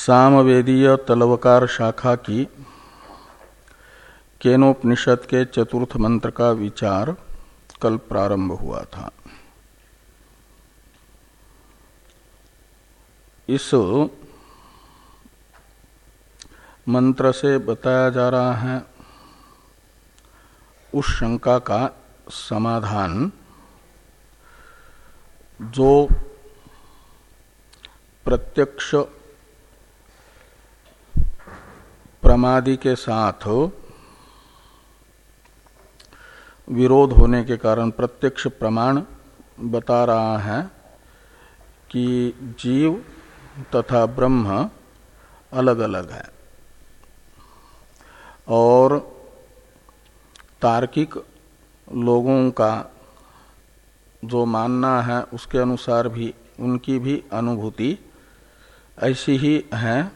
सामवेदीय तलवकार शाखा की केनोपनिषद के चतुर्थ मंत्र का विचार कल प्रारंभ हुआ था। इस मंत्र से बताया जा रहा है, उस शंका का समाधान जो प्रत्यक्ष प्रमादि के साथ विरोध होने के कारण प्रत्यक्ष प्रमाण बता रहा है कि जीव तथा ब्रह्म अलग अलग है। और तार्किक लोगों का जो मानना है, उसके अनुसार भी, उनकी भी अनुभूति ऐसी ही है,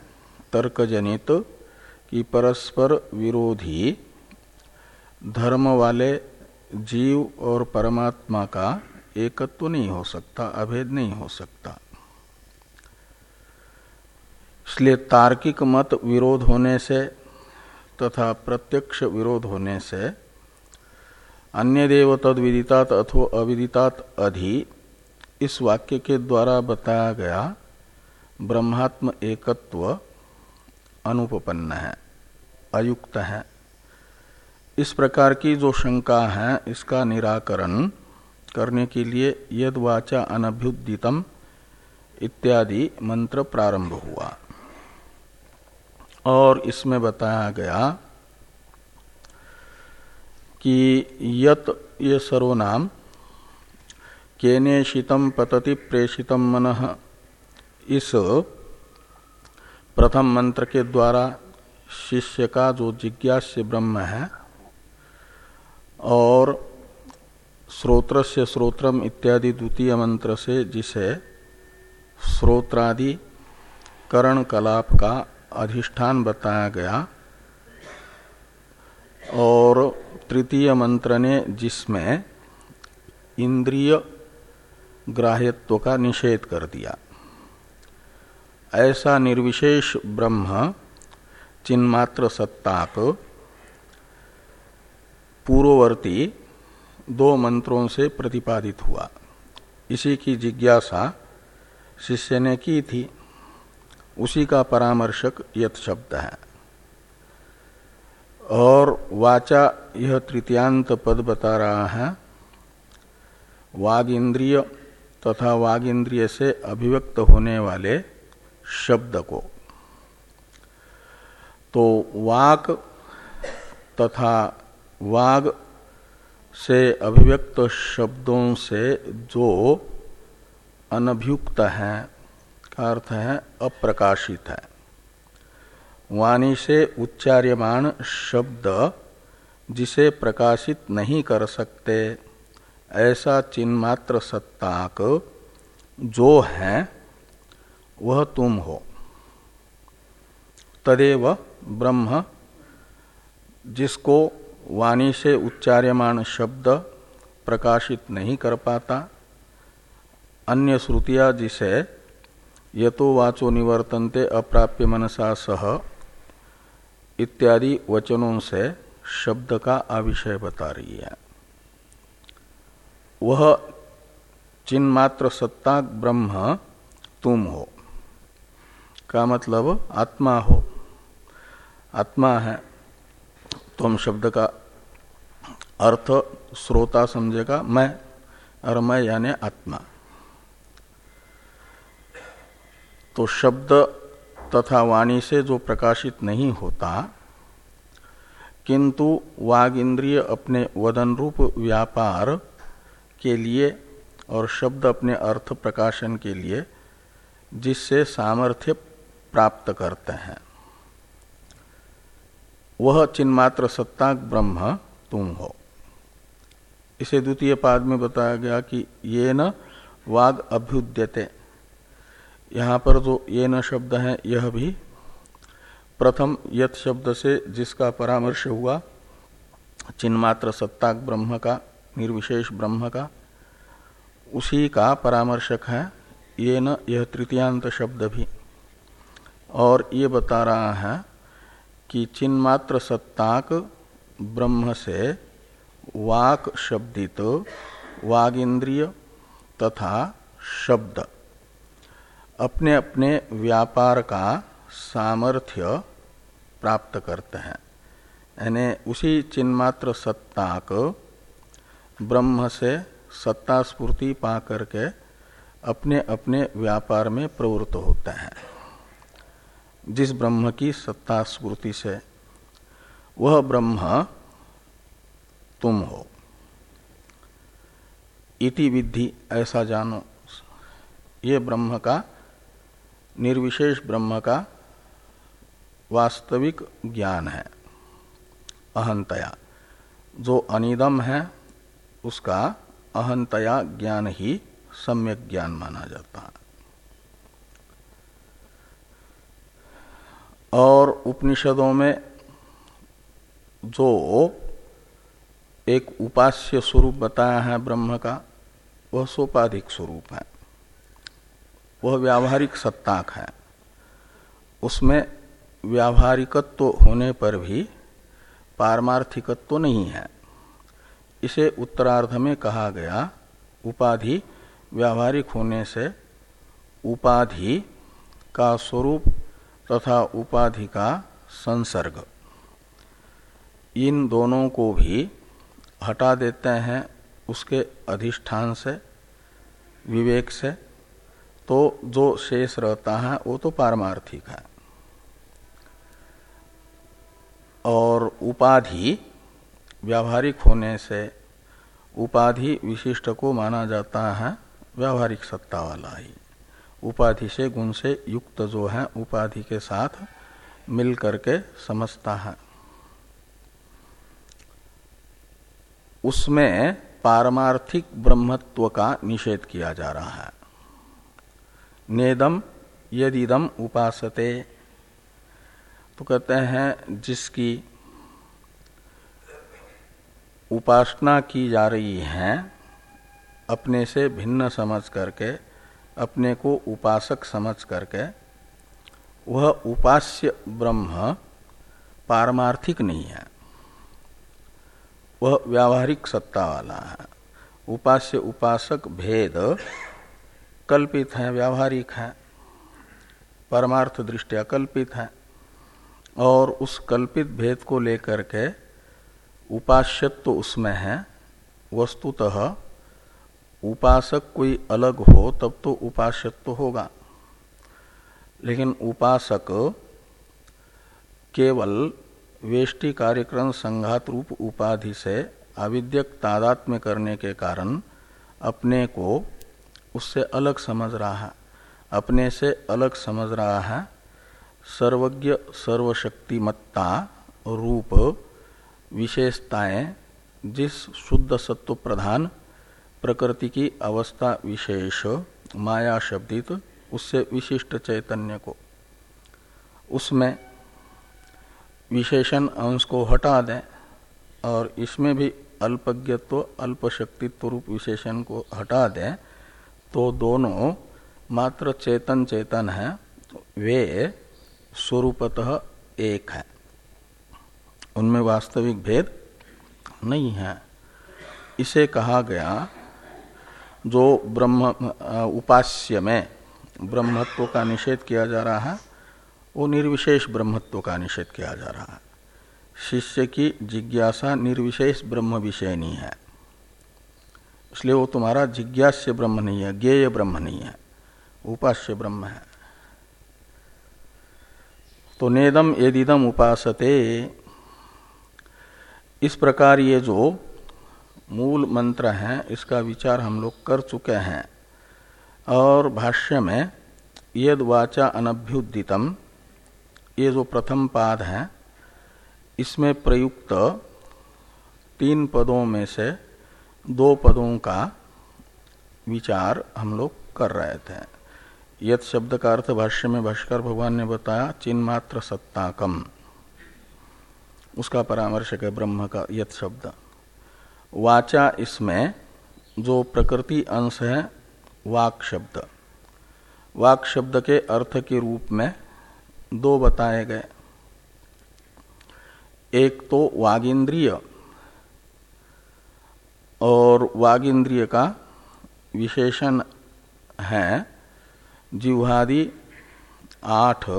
तर्कजनित कि परस्पर विरोधी धर्म वाले जीव और परमात्मा का एकत्व तो नहीं हो सकता, अभेद नहीं हो सकता। इसलिए तार्किक मत विरोध होने से तथा प्रत्यक्ष विरोध होने से अन्य देव तद विदितात अथो अविदितात अधि इस वाक्य के द्वारा बताया गया ब्रह्मात्म एकत्व अनुपपन्न है। अयुक्त है। इस प्रकार की जो शंका है, इसका निराकरण करने के लिए यद वाचा अनभ्युदितम इत्यादि मंत्र प्रारंभ हुआ। और इसमें बताया गया कि यत ये सर्वनाम केनेशितम पतति प्रेषितम मन। इस प्रथम मंत्र के द्वारा शिष्य का जो जिज्ञास्य ब्रह्म है, और श्रोत्र से श्रोत्रम इत्यादि द्वितीय मंत्र से जिसे श्रोत्रादि करण कलाप का अधिष्ठान बताया गया, और तृतीय मंत्र ने जिसमें इंद्रिय ग्राह्यत्व का निषेध कर दिया। ऐसा निर्विशेष ब्रह्म चिन्मात्र सत्ताक। पूर्ववर्ती दो मंत्रों से प्रतिपादित हुआ। इसी की जिज्ञासा शिष्य ने की थी। उसी का परामर्शक यथ शब्द है। और वाचा यह तृतीयांत पद बता रहा है। वाग इंद्रिय तथा वाग इंद्रिय से अभिव्यक्त होने वाले शब्द को। तो वाक तथा वाग से अभिव्यक्त शब्दों से जो अनभियुक्त है, का अर्थ है अप्रकाशित है। वाणी से उच्चार्यमान शब्द जिसे प्रकाशित नहीं कर सकते, ऐसा चिन्मात्र सत्ताक जो है, वह तुम हो। तदेव ब्रह्म, जिसको वाणी से उच्चार्यमान शब्द प्रकाशित नहीं कर पाता, अन्य श्रुतियाँ जिसे यतो वाचो निवर्तनते अप्राप्य मनसा सह, इत्यादि वचनों से शब्द का आविषय बता रही है। वह चिन्मात्र सत्ता ब्रह्म, तुम हो। का मतलब आत्मा हो। आत्मा है तुम शब्द का अर्थ श्रोता समझेगा, मैं और मैं यानी आत्मा। तो शब्द तथा वाणी से जो प्रकाशित नहीं होता, किंतु वाग इंद्रिय अपने वदन रूप व्यापार के लिए और शब्द अपने अर्थ प्रकाशन के लिए, जिससे सामर्थ्य प्राप्त करते हैं। वह चिन्मात्र सत्ता ब्रह्म, तुम हो। इसे द्वितीय पाद में बताया गया कि ये न वाग अभ्युद्यते। यहाँ पर जो ये न शब्द है, यह भी प्रथम यथ शब्द से जिसका परामर्श हुआ, चिन्मात्र सत्ताक ब्रह्म का, निर्विशेष ब्रह्म का, उसी का परामर्शक है, ये न, यह तृतीयांत शब्द भी। और ये बता रहा है कि चिन्मात्र सत्ताक ब्रह्म से वाक शब्दित वाग इंद्रिय तथा शब्द। अपने अपने व्यापार का सामर्थ्य प्राप्त करते हैं। यानी उसी चिन्मात्र सत्ताक ब्रह्म से सत्ता स्फूर्ति पा करके अपने अपने व्यापार में प्रवृत्त होते हैं। जिस ब्रह्म की सत्ता स्मृति से, वह ब्रह्म तुम हो। इति विधि ऐसा जानो। ये ब्रह्म का, निर्विशेष ब्रह्म का वास्तविक ज्ञान है। अहंतया। जो अनिदम है, उसका अहंतया ज्ञान ही सम्यक ज्ञान माना जाता है। और उपनिषदों में जो एक उपास्य स्वरूप बताया है ब्रह्म का, वह सोपाधिक स्वरूप है। वह व्यावहारिक सत्ताक है। उसमें व्यावहारिकत्व होने पर भी पारमार्थिकत्व नहीं है। इसे उत्तरार्ध में कहा गया, उपाधि व्यावहारिक होने से उपाधि का स्वरूप तथा उपाधि का संसर्ग। इन दोनों को भी हटा देते हैं उसके अधिष्ठान से, विवेक से। तो जो शेष रहता है, वो तो पारमार्थिक है। और उपाधि व्यावहारिक होने से उपाधि विशिष्ट को माना जाता है व्यावहारिक सत्ता वाला ही। उपाधि से गुण से युक्त जो है, उपाधि के साथ मिल करके समझता है। उसमें पारमार्थिक ब्रह्मत्व का निषेध किया जा रहा है। नेदम यदिदम उपासते। तो कहते हैं, जिसकी उपासना की जा रही है, अपने से भिन्न समझ करके अपने को उपासक समझ करके, वह उपास्य ब्रह्म पारमार्थिक नहीं है। वह व्यावहारिक सत्ता वाला है। उपास्य उपासक भेद कल्पित है, व्यावहारिक है। परमार्थ दृष्टिया कल्पित है। और उस कल्पित भेद को लेकर के उपास्यत्व तो उसमें है। वस्तुतः उपासक कोई अलग हो, तब तो उपास्यत्व तो होगा। लेकिन उपासक केवल वेष्टि कार्यक्रम संघात रूप उपाधि से अविद्यक तादात्म्य करने के कारण अपने को उससे अलग समझ रहा है। अपने से अलग समझ रहा है। सर्वज्ञ, सर्वशक्तिमत्ता रूप विशेषताएँ जिस शुद्ध सत्व प्रधान प्रकृति की अवस्था विशेष, माया शब्दित, उससे विशिष्ट चैतन्य को। उसमें विशेषण अंश को हटा दें और इसमें भी अल्पज्ञत्व अल्प शक्तित्व रूप विशेषण को हटा दें तो दोनों मात्र चेतन चेतन है, वे स्वरूपतः एक है। उनमें वास्तविक भेद नहीं है। इसे कहा गया जो ब्रह्म उपास्य में ब्रह्मत्व का निषेध किया जा रहा है, वो निर्विशेष ब्रह्मत्व का निषेध किया जा रहा है। शिष्य की जिज्ञासा निर्विशेष ब्रह्म विषय नहीं है। इसलिए वो तुम्हारा जिज्ञास्य ब्रह्म नहीं है, ज्ञेय ब्रह्म नहीं है, उपास्य ब्रह्म है। तो नेदम यदिदम उपासते। इस प्रकार ये जो मूल मंत्र है, इसका विचार हम लोग कर चुके हैं। और भाष्य में, यद वाचा अनभ्युदितम, ये जो प्रथम पाद है, इसमें प्रयुक्त तीन पदों में से दो पदों का विचार हम लोग कर रहे थे। यद शब्द का अर्थ भाष्य में भाष्कर भगवान ने बताया, चिन्मात्र सत्ताकम। उसका परामर्शक है ब्रह्म का यद शब्द। वाचा इसमें जो प्रकृति अंश है, वाक शब्द। वाक शब्द के अर्थ के रूप में दो बताए गए। एक तो वागिंद्रिय और वागिंद्रिय का विशेषण है, जिह्वादि आठ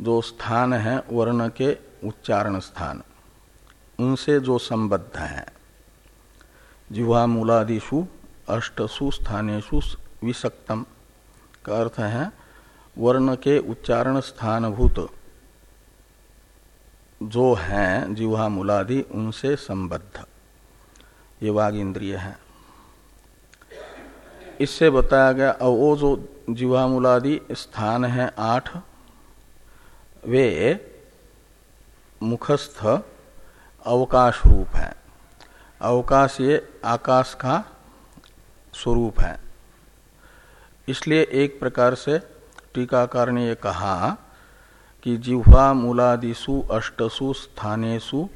जो स्थान है, वर्ण के उच्चारण स्थान। उनसे जो संबद्ध है। जिह्वा मूलादिशु अष्टसु स्थानेशु विसक्तम। का अर्थ है वर्ण के उच्चारण स्थानभूत जो है जिह्वा मूलादि उनसे संबद्ध। ये वाग इंद्रिय है। इससे बताया गया, और वो जो जिह्वा मूलादि स्थान है आठ, वे मुखस्थ अवकाश रूप है। अवकाश ये आकाश का स्वरूप है। इसलिए एक प्रकार से टीकाकार ने यह कहा कि जिह्वा मूलादिशु अष्टसु स्थानेशु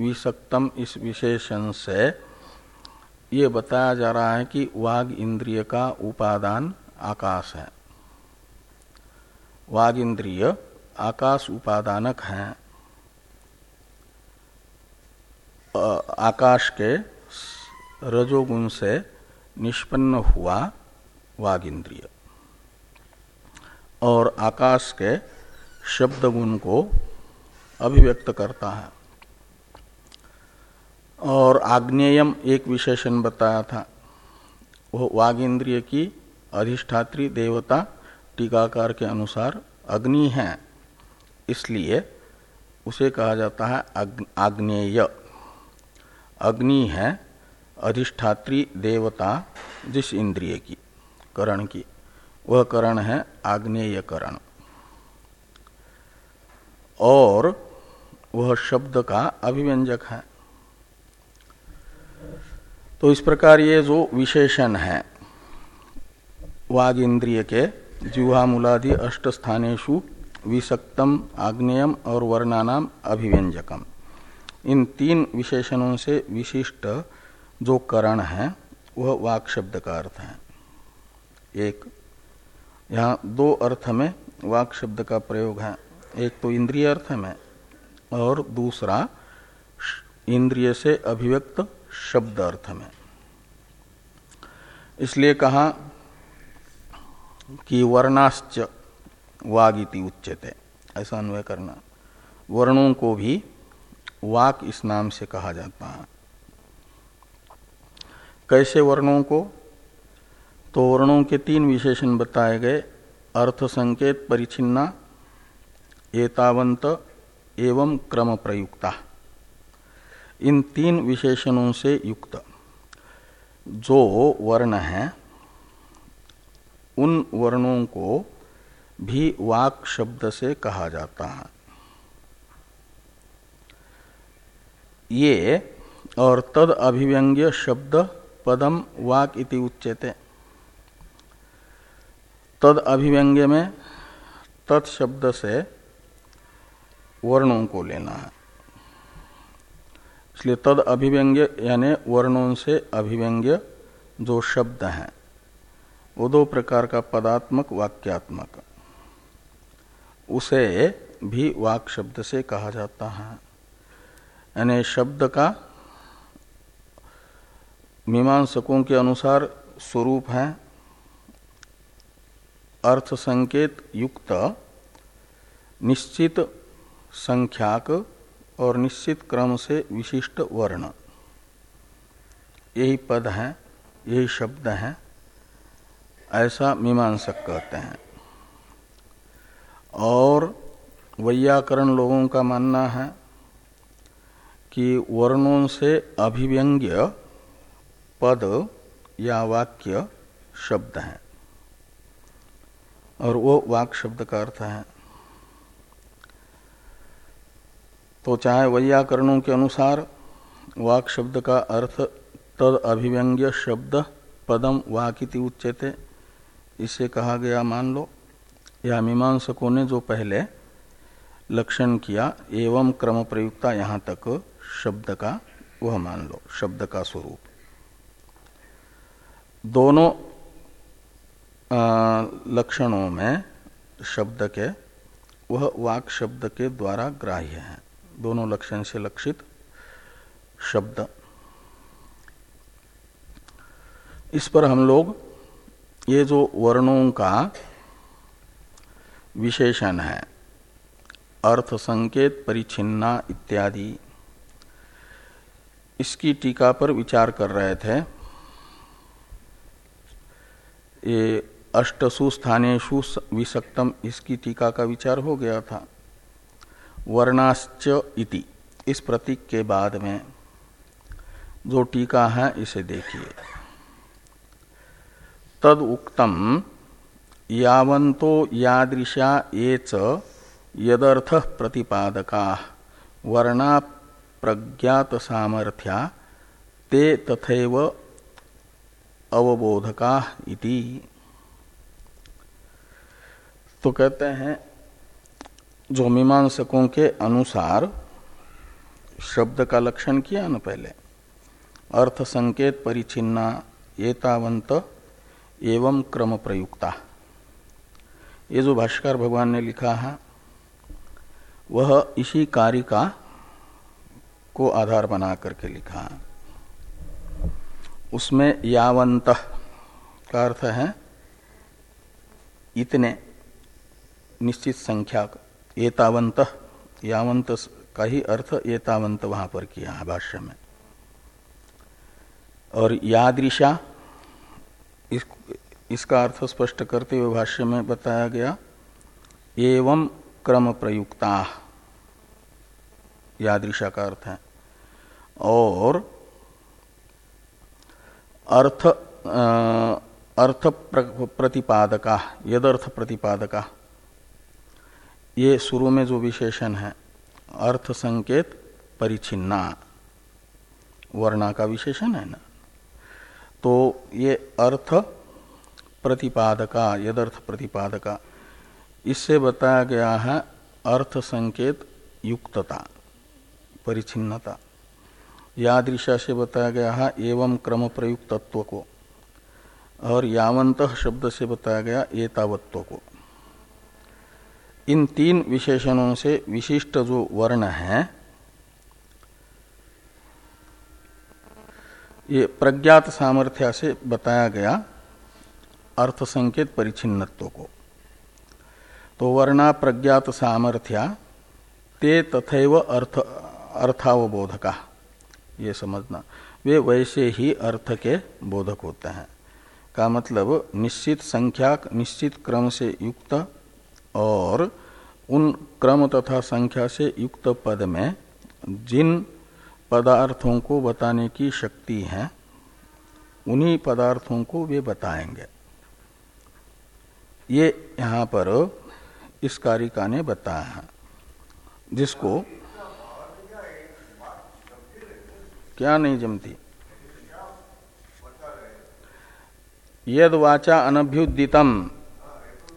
विसक्तम इस विशेषण से ये बताया जा रहा है कि वाग इंद्रिय का उपादान आकाश है। वाग इंद्रिय आकाश उपादानक है। आकाश के रजोगुण से निष्पन्न हुआ वाग इंद्रिय और आकाश के शब्द गुण को अभिव्यक्त करता है। और आग्नेयम एक विशेषण बताया था। वो वाग इंद्रिय की अधिष्ठात्री देवता टीकाकार के अनुसार अग्नि है, इसलिए उसे कहा जाता है आग्नेय। अग्नि है, अधिष्ठात्री देवता, जिस इंद्रिय की, करण की। वह करण है, आग्नेय करण। और वह शब्द का अभिव्यंजक है। तो इस प्रकार ये जो विशेषण है वाग इंद्रिय के जिह्वा मूलादि अष्ट स्थानेशु विसक्तम, आग्नेयम और वर्णानाम अभिव्यंजकम। इन तीन विशेषणों से विशिष्ट जो करण है, वह वाक शब्द का अर्थ है। एक, यहाँ दो अर्थ में वाक शब्द का प्रयोग है। एक तो इंद्रिय अर्थ में, और दूसरा इंद्रिय से अभिव्यक्त शब्द अर्थ में। इसलिए कहा कि वर्णाश्च वागिति उच्चते ऐसा अन्वय करना। वर्णों को भी वाक इस नाम से कहा जाता है। कैसे वर्णों को? तो वर्णों के तीन विशेषण बताए गए। अर्थ संकेत परिचिन्ना, एतावंत एवं क्रम प्रयुक्ता। इन तीन विशेषणों से युक्त। जो वर्ण है, उन वर्णों को भी वाक शब्द से कहा जाता है। ये और तद अभिव्यंग्य शब्द पदम वाक इति उच्यते। तद अभिव्यंग्य में तत्शब्द से वर्णों को लेना है। इसलिए तद अभिव्यंग्य यानी वर्णों से अभिव्यंग्य जो शब्द हैं, वो दो प्रकार का पदात्मक वाक्यात्मक, उसे भी वाक शब्द से कहा जाता है। यानी शब्द का मीमांसकों के अनुसार स्वरूप है। अर्थ संकेत युक्त, निश्चित संख्याक और निश्चित क्रम से विशिष्ट वर्ण। यही पद है, यही शब्द है, ऐसा मीमांसक कहते हैं। और वैयाकरण लोगों का मानना है कि वर्णों से अभिव्यंग्य पद या वाक्य शब्द है। और वो वाक शब्द का अर्थ है। तो चाहे वैयाकरणों के अनुसार वाक शब्द का अर्थ तद अभिव्यंग्य शब्द पदम वाकिति उच्चते इसे कहा गया मान लो। या मीमांसकों ने जो पहले लक्षण किया, एवं क्रम प्रयुक्ता यहाँ तक शब्द का, वह मान लो, शब्द का स्वरूप। दोनों लक्षणों में शब्द के, वह वाक शब्द के द्वारा ग्राह्य है। दोनों लक्षण से लक्षित शब्द। इस पर हम लोग, ये जो वर्णों का विशेषण है, अर्थ, संकेत परिचिन्ना इत्यादि इसकी टीका पर विचार कर रहे थे। ये अष्टसु स्थानेशु विसक्तम, इसकी टीका का विचार हो गया था। वर्णाश्च इति। इस प्रतीक के बाद में जो टीका है, इसे देखिए। तद उक्तम यावंतो यादृशा ये च यदर्थ प्रतिपादका। वर्णा प्रज्ञात सामर्थ्या ते तथैव अवबोधका इति। तो कहते हैं, जो मीमांसकों के अनुसार शब्द का लक्षण किया न पहले अर्थ संकेत परिचिन्ना एतावंत एवं क्रम प्रयुक्ता ये जो भाष्कर भगवान ने लिखा है, वह इसी कार्य का को आधार बना करके लिखा। है उसमें यावंत का अर्थ है इतने निश्चित संख्या एतावंत यावंत का ही अर्थ एतावंत वहाँ पर किया है भाष्य में। और यादृशा इस, इसका अर्थ स्पष्ट करते हुए भाष्य में बताया गया एवं क्रम प्रयुक्ता। यादृशा का अर्थ है और अर्थ अर्थ प्रतिपादका, यदर्थ प्रतिपादका। ये शुरू में जो विशेषण है, अर्थ संकेत परिचिन्ना, वर्णा का विशेषण है ना? तो ये अर्थ प्रतिपादका, यदर्थ प्रतिपादका, इससे बताया गया है अर्थ संकेत युक्तता, परिचिन्नता। यादृशा से बताया गया है, एवं क्रम प्रयुक्त तत्व को और यावंत शब्द से बताया गया एतावत्व को इन तीन विशेषणों से विशिष्ट जो वर्ण है, ये प्रज्ञात सामर्थ्य से बताया गया अर्थ संकेत परिचिन्नत्व को तो वर्णा प्रज्ञात सामर्थ्या, ते तथैव अर्थ, अर्थावबोधका। ये समझना। वे वैसे ही अर्थ के बोधक होते हैं। का मतलब निश्चित संख्या, निश्चित क्रम से युक्त और उन क्रम तथा संख्या से युक्त पद में जिन पदार्थों को बताने की शक्ति है, उन्हीं पदार्थों को वे बताएँगे। ये यहाँ पर इस कारिका ने बताया है, जिसको क्या नहीं जमती? यद वाचा अनभ्युदितम।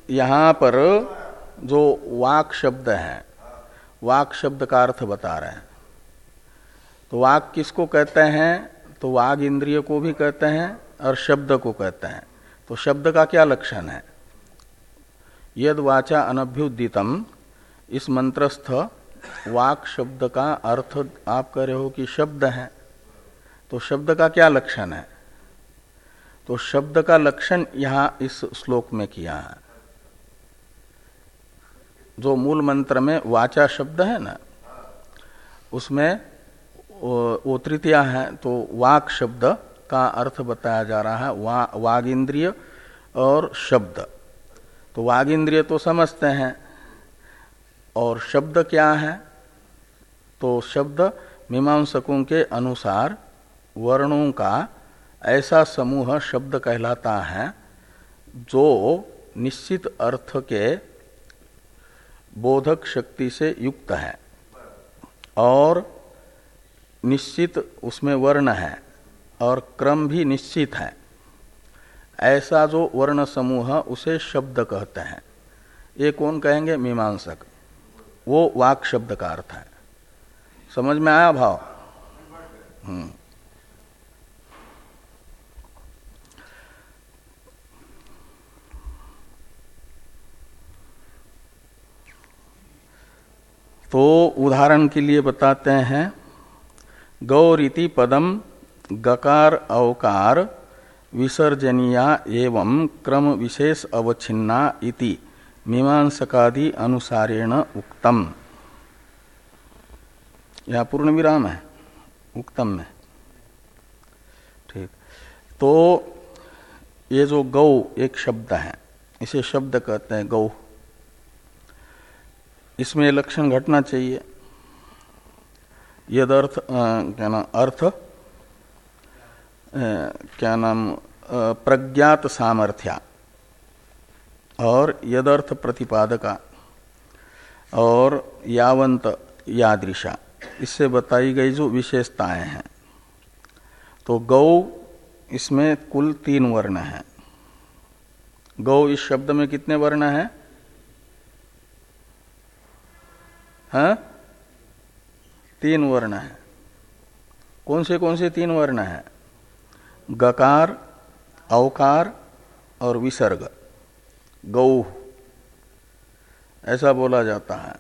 यहाँ पर जो वाक शब्द है, वाक शब्द का अर्थ बता रहे हैं। तो वाक किसको कहते हैं? तो वाग इंद्रिय को भी कहते हैं और शब्द को कहते हैं। तो शब्द का क्या लक्षण है? यद वाचा अनभ्युदितम। इस मंत्रस्थ वाक शब्द का अर्थ आप कह रहे हो कि शब्द है। तो शब्द का क्या लक्षण है? तो शब्द का लक्षण यहाँ इस श्लोक में किया है। जो मूल मंत्र में वाचा शब्द है ना, उसमें वो तृतीया है तो वाक शब्द का अर्थ बताया जा रहा है, वा वाग इंद्रिय और शब्द। तो वाग इंद्रिय तो समझते हैं, और शब्द क्या है? तो शब्द मीमांसकों के अनुसार वर्णों का ऐसा समूह शब्द कहलाता है, जो निश्चित अर्थ के बोधक शक्ति से युक्त है और निश्चित उसमें वर्ण है और क्रम भी निश्चित है। ऐसा जो वर्ण समूह उसे शब्द कहते हैं। ये कौन कहेंगे? मीमांसक। वो वाक शब्द का अर्थ है। समझ में आया भाव? हम्म। तो उदाहरण के लिए बताते हैं, गौरीति पदम, गकार अवकार, विसर्जनिया एवं क्रम विशेष अवच्छिन्ना इति, मीमांसकादि अनुसारेण उक्तम। यह पूर्ण विराम है, उक्तम में ठीक। तो ये जो गौ एक शब्द है, इसे शब्द कहते हैं गौ। इसमें लक्षण घटना चाहिए। यद अर्थ क्या नाम, अर्थ क्या नाम प्रज्ञात सामर्थ्या और यदर्थ प्रतिपादका और यावंत यादृशा। इससे बताई गई जो विशेषताएँ हैं। तो गौ, इसमें कुल तीन वर्ण है। गौ इस शब्द में कितने वर्ण हैं? हाँ? तीन वर्ण है। कौन से कौन से तीन वर्ण है? गकार, अवकार और विसर्ग। गौ ऐसा बोला जाता है।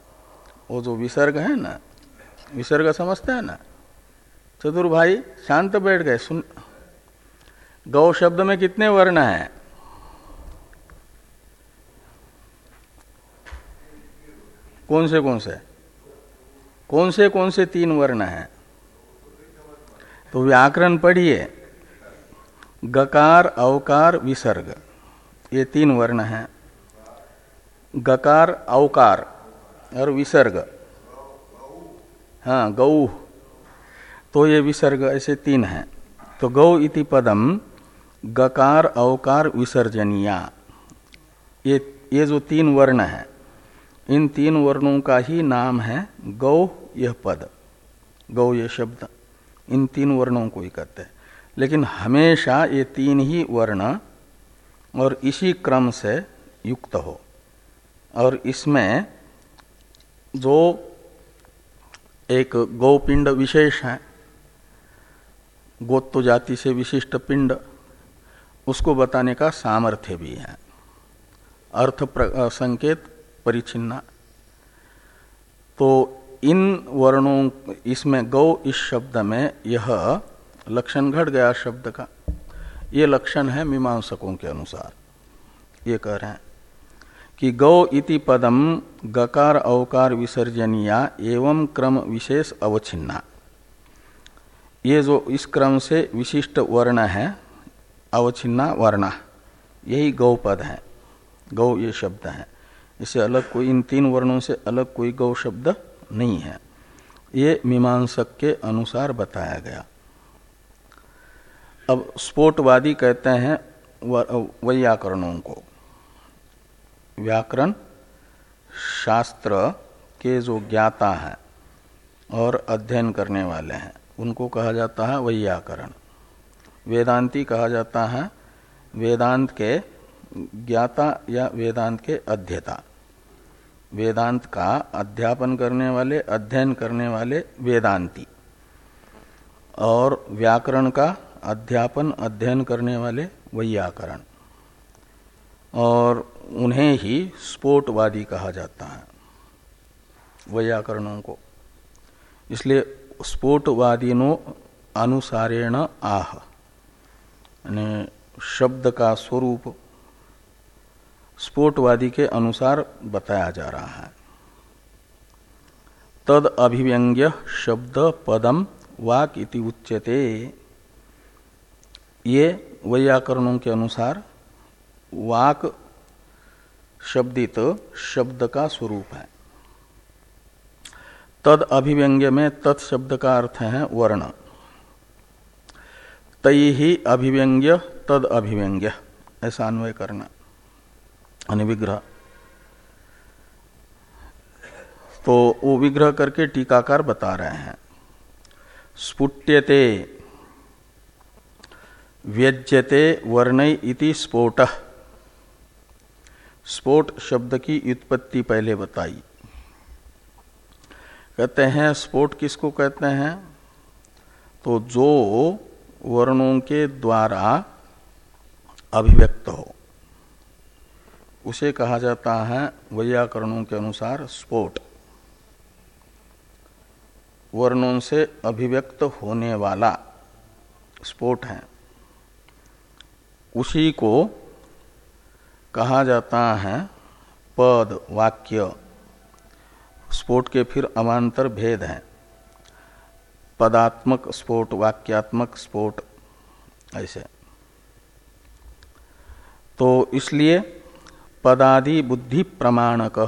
वो जो विसर्ग है ना, विसर्ग समझते हैं ना? चतुर भाई, शांत बैठ गए। सुन। गौ शब्द में कितने वर्ण हैं? कौन से कौन से? कौन से कौन से तीन वर्ण हैं? तो व्याकरण पढ़िए। गकार, अवकार, विसर्ग। ये तीन वर्ण हैं। गकार, अवकार और विसर्ग। हाँ गौ तो ये विसर्ग ऐसे तीन हैं। तो गौ इति पदम, गकार, अवकार, विसर्जनिया। ये ये जो तीन वर्ण है, इन तीन वर्णों का ही नाम है गौ यह पद, गौ ये शब्द, इन तीन वर्णों को ही कहते हैं। लेकिन हमेशा ये तीन ही वर्ण और इसी क्रम से युक्त हो। और इसमें जो एक गौपिंड विशेष है गोत्व जाति से विशिष्ट पिंड, उसको बताने का सामर्थ्य भी है। अर्थ संकेत परिचिन्ना। तो इन वर्णों, इसमें गौ इस शब्द में यह लक्षण घट गया शब्द का। ये लक्षण है मीमांसकों के अनुसार। ये कह रहे हैं कि गौ इति पदम गकार अवकार विसर्जनिया एवं क्रम विशेष अवच्छिन्ना। ये जो इस क्रम से विशिष्ट वर्ण है, अवच्छिन्ना वर्ण, यही गौ पद है। गौ ये शब्द है। इससे अलग कोई, इन तीन वर्णों से अलग कोई गौ शब्द नहीं है। ये मीमांसक के अनुसार बताया गया। अब स्फोटवादी कहते हैं वैयाकरणों को। व्याकरण शास्त्र के जो ज्ञाता हैं और अध्ययन करने वाले हैं, उनको कहा जाता है वैयाकरण। वेदांती कहा जाता है वेदांत के ज्ञाता या वेदांत के अध्यता। वेदांत का अध्यापन करने वाले, अध्ययन करने वाले वेदांती। और व्याकरण का अध्यापन, अध्ययन करने वाले वैयाकरण। और उन्हें ही स्पोर्टवादी कहा जाता है, वैयाकरणों को। इसलिए स्फोटवादिनो अनुसारेण आह शब्द का स्वरूप स्फोटवादी के अनुसार बताया जा रहा है। तद अभिव्यंग्य शब्द पदम वाक इति उच्यते। ये वैयाकरणों के अनुसार वाक शब्दित शब्द का स्वरूप है। तद अभिव्यंग्य में तत्शब्द का अर्थ है वर्ण। तय ही अभिव्यंग्य, तद अभिव्यंग्य, ऐसा अन्वय करना। विग्रह तो वो विग्रह करके टीकाकार बता रहे हैं। स्फुट्यते, व्यज्यते वर्ण इति स्फोट। स्फोट शब्द की उत्पत्ति पहले बताई। कहते हैं, स्फोट किसको कहते हैं? तो जो वर्णों के द्वारा अभिव्यक्त हो। उसे कहा जाता है वैयाकरणों के अनुसार स्पोट वर्णों से अभिव्यक्त होने वाला स्पोट है। उसी को कहा जाता है पद वाक्य। स्पोट के फिर अमांतर भेद हैं। पदात्मक स्फोट, वाक्यात्मक स्फोट, ऐसे। तो इसलिए पदादि बुद्धि प्रमाणक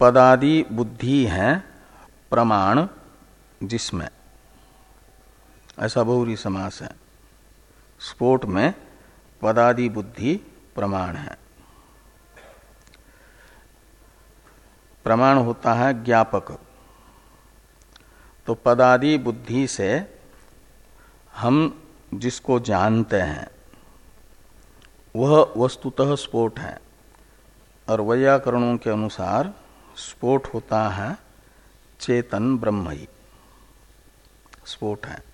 पदादि बुद्धि है, प्रमाण जिसमें। ऐसा बहुरी समास है। स्फोट में पदादि बुद्धि प्रमाण है। प्रमाण होता है ज्ञापक। तो पदादि बुद्धि से हम जिसको जानते हैं वह वस्तुतः स्फोट है। और वैयाकरणों के अनुसार स्फोट होता है चेतन ब्रह्म ही स्फोट है।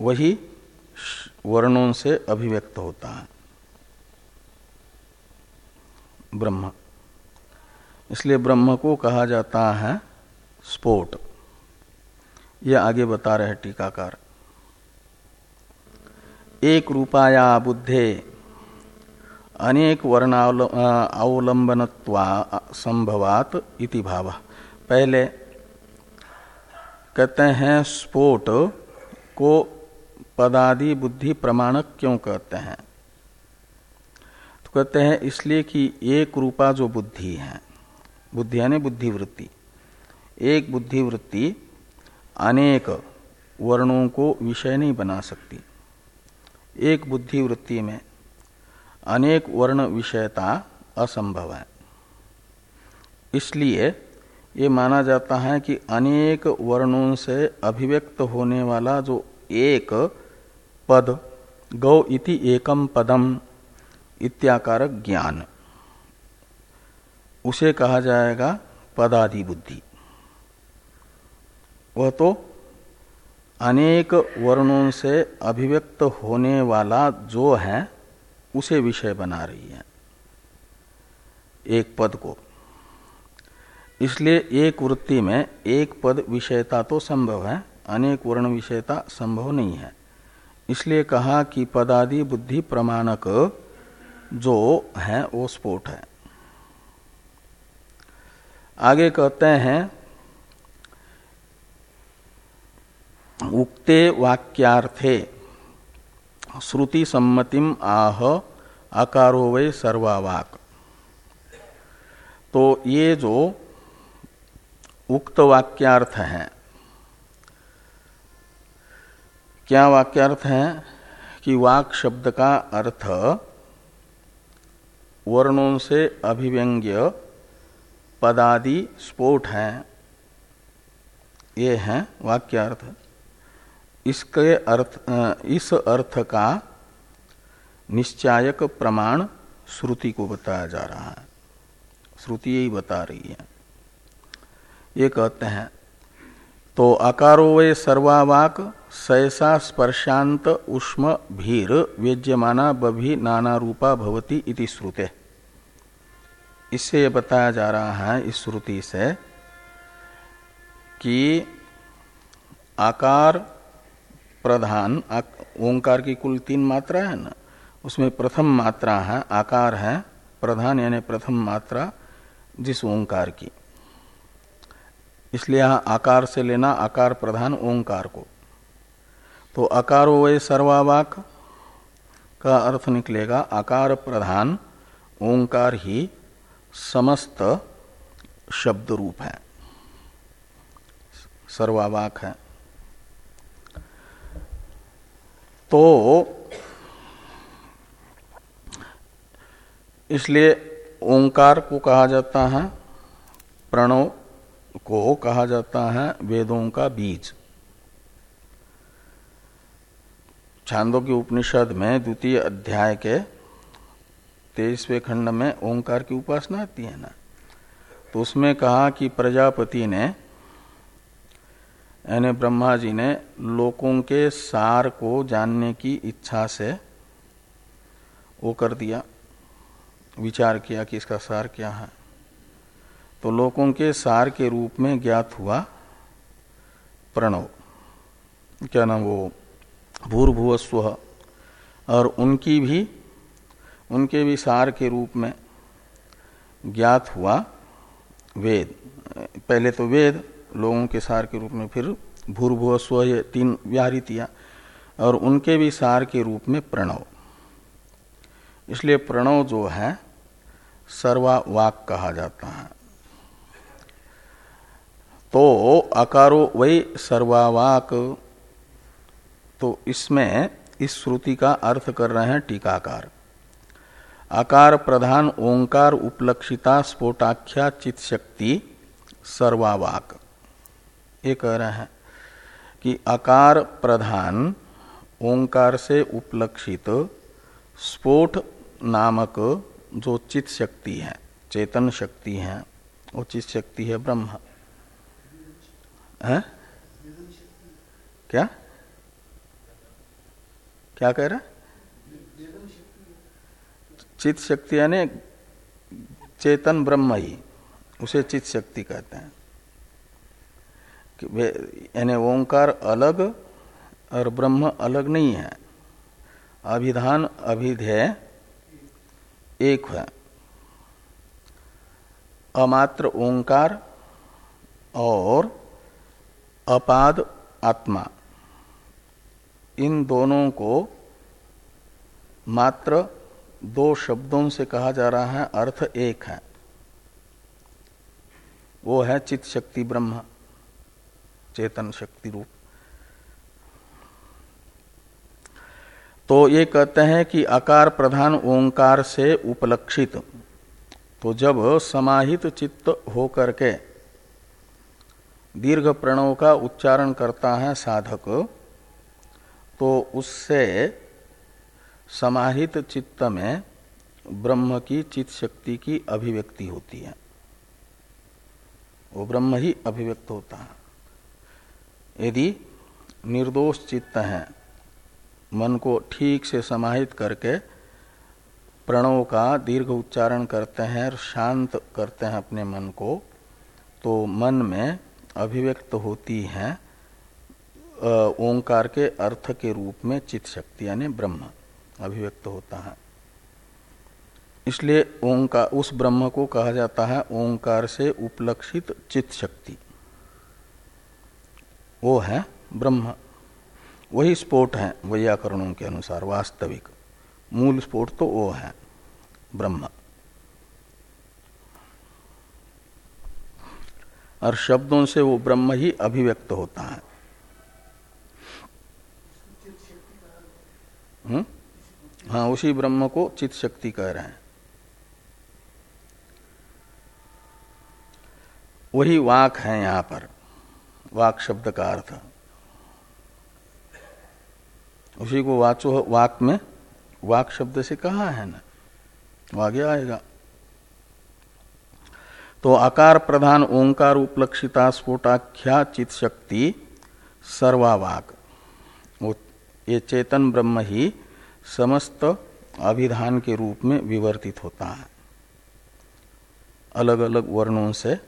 वही वर्णों से अभिव्यक्त होता है। ब्रह्म। इसलिए ब्रह्म को कहा जाता है स्फोट। यह आगे बता रहे टीकाकार। एक रूपाया बुद्धे। अनेक वर्णावलंबनत्वा संभवात इति भाव। पहले कहते हैं, स्फोट को पदादि बुद्धि प्रमाणक क्यों कहते हैं? तो कहते हैं, इसलिए कि एक रूपा जो बुद्धि है, बुद्धि यानी बुद्धिवृत्ति, एक बुद्धिवृत्ति अनेक वर्णों को विषय नहीं बना सकती। एक बुद्धिवृत्ति में अनेक वर्ण विषयता असंभव है। इसलिए ये माना जाता है कि अनेक वर्णों से अभिव्यक्त होने वाला जो एक पद, गौ इति एकम पदम इत्याकारक ज्ञान, उसे कहा जाएगा पदादि बुद्धि वह तो अनेक वर्णों से अभिव्यक्त होने वाला जो है, उसे विषय बना रही है। एक पद को। इसलिए एक वृत्ति में एक पद विषयता तो संभव है, अनेक वर्ण विषयता संभव नहीं है। इसलिए कहा कि पदादि बुद्धि प्रमाणक जो है, वो स्फोट है। आगे कहते हैं उक्ते वाक्यार्थे श्रुति सम्मतिम आह आकारो वे सर्वावाक। तो ये जो उक्त वाक्यार्थ है, क्या वाक्यार्थ है कि वाक शब्द का अर्थ वर्णों से अभिव्यंग्य पदादि स्फोट है, ये है वाक्यार्थ। इसके अर्थ इस अर्थ का निश्चायक प्रमाण श्रुति को बताया जा रहा है। श्रुति यही बता रही है। ये कहते हैं तो अकारो वे सर्वावाक सैसा स्पर्शांत उष्म भीर व्यज्यमाना बभी नाना रूपा भवती इति श्रुते। इससे ये बताया जा रहा है इस श्रुति से कि आकार प्रधान ओंकार की कुल तीन मात्रा है ना? उसमें प्रथम मात्रा है, आकार है, प्रधान यानी प्रथम मात्रा, जिस ओंकार की। इसलिए आकार से लेना, आकार प्रधान ओंकार को। तो अकारो वे सर्वावाक का अर्थ निकलेगा, आकार प्रधान, ओंकार ही समस्त शब्द रूप है। सर्वावाक है। तो इसलिए ओंकार को कहा जाता है, प्रणव को कहा जाता है वेदों का बीज। छांदों की उपनिषद में द्वितीय अध्याय के तेईसवें खंड में ओंकार की उपासना आती है ना? तो उसमें कहा कि प्रजापति ने यानी ब्रह्मा जी ने लोकों के सार को जानने की इच्छा से वो कर दिया, विचार किया कि इसका सार क्या है। तो लोकों के सार के रूप में ज्ञात हुआ प्रणव। क्या नाम वो? भूर्भुवस्व। और उनकी भी, उनके भी सार के रूप में ज्ञात हुआ वेद। पहले तो वेद लोगों के सार के रूप में फिर भूर्भुव स्व तीन व्याहृतियाँ और उनके भी सार के रूप में प्रणव। इसलिए प्रणव जो है, सर्वावाक कहा जाता है। तो अकारो वही सर्वावाक तो इसमें इस श्रुति का अर्थ कर रहे हैं टीकाकार। आकार प्रधान ओंकार उपलक्षिता स्फोटाख्या चित शक्ति सर्वावाक। ये कह रहे हैं कि आकार प्रधान, ओंकार से उपलक्षित, स्फोट नामक जो चित शक्ति है, चेतन शक्ति है, वो चित शक्ति है ब्रह्म। है? क्या? क्या कह रहा चित शक्ति यानी चेतन ब्रह्म ही, उसे चित शक्ति कहते हैं। यानी ओंकार अलग और ब्रह्म अलग नहीं है। अभिधान अभिधेय एक है। अमात्र ओंकार और अपाद आत्मा, इन दोनों को मात्र दो शब्दों से कहा जा रहा है, अर्थ एक है। वो है चित शक्ति ब्रह्म। चेतन शक्ति रूप। तो ये कहते हैं कि आकार प्रधान ओंकार से उपलक्षित। तो जब समाहित चित्त होकर के दीर्घ प्रणव का उच्चारण करता है साधक तो उससे समाहित चित्त में ब्रह्म की चित शक्ति की अभिव्यक्ति होती है। वो ब्रह्म ही अभिव्यक्त होता है। यदि निर्दोष चित्त हैं, मन को ठीक से समाहित करके प्रणव का दीर्घ उच्चारण करते हैं और शांत करते हैं अपने मन को तो मन में अभिव्यक्त होती है ओंकार के अर्थ के रूप में चित्त शक्ति यानी ब्रह्म अभिव्यक्त होता है। इसलिए ओंकार उस ब्रह्म को कहा जाता है ओंकार से उपलक्षित चित्त शक्ति। वो है ब्रह्म। वही स्फोट है वैयाकरणों के अनुसार, वास्तविक। मूल स्फोट तो वो है, ब्रह्म। और शब्दों से वो ब्रह्म ही अभिव्यक्त होता है। हम्म? हाँ उसी ब्रह्म को चित शक्ति कह रहे हैं। वही वाक है यहाँ पर। वाक शब्द का अर्थ। उसी को वाचो, वाक में वाक शब्द से कहा है ना? आगे आएगा। तो आकार प्रधान, ओंकार उपलक्षिता, स्फोटाख्या, चित शक्ति, सर्वावाक। ये चेतन ब्रह्म ही समस्त अभिधान के रूप में विवर्तित होता है। अलग अलग वर्णों से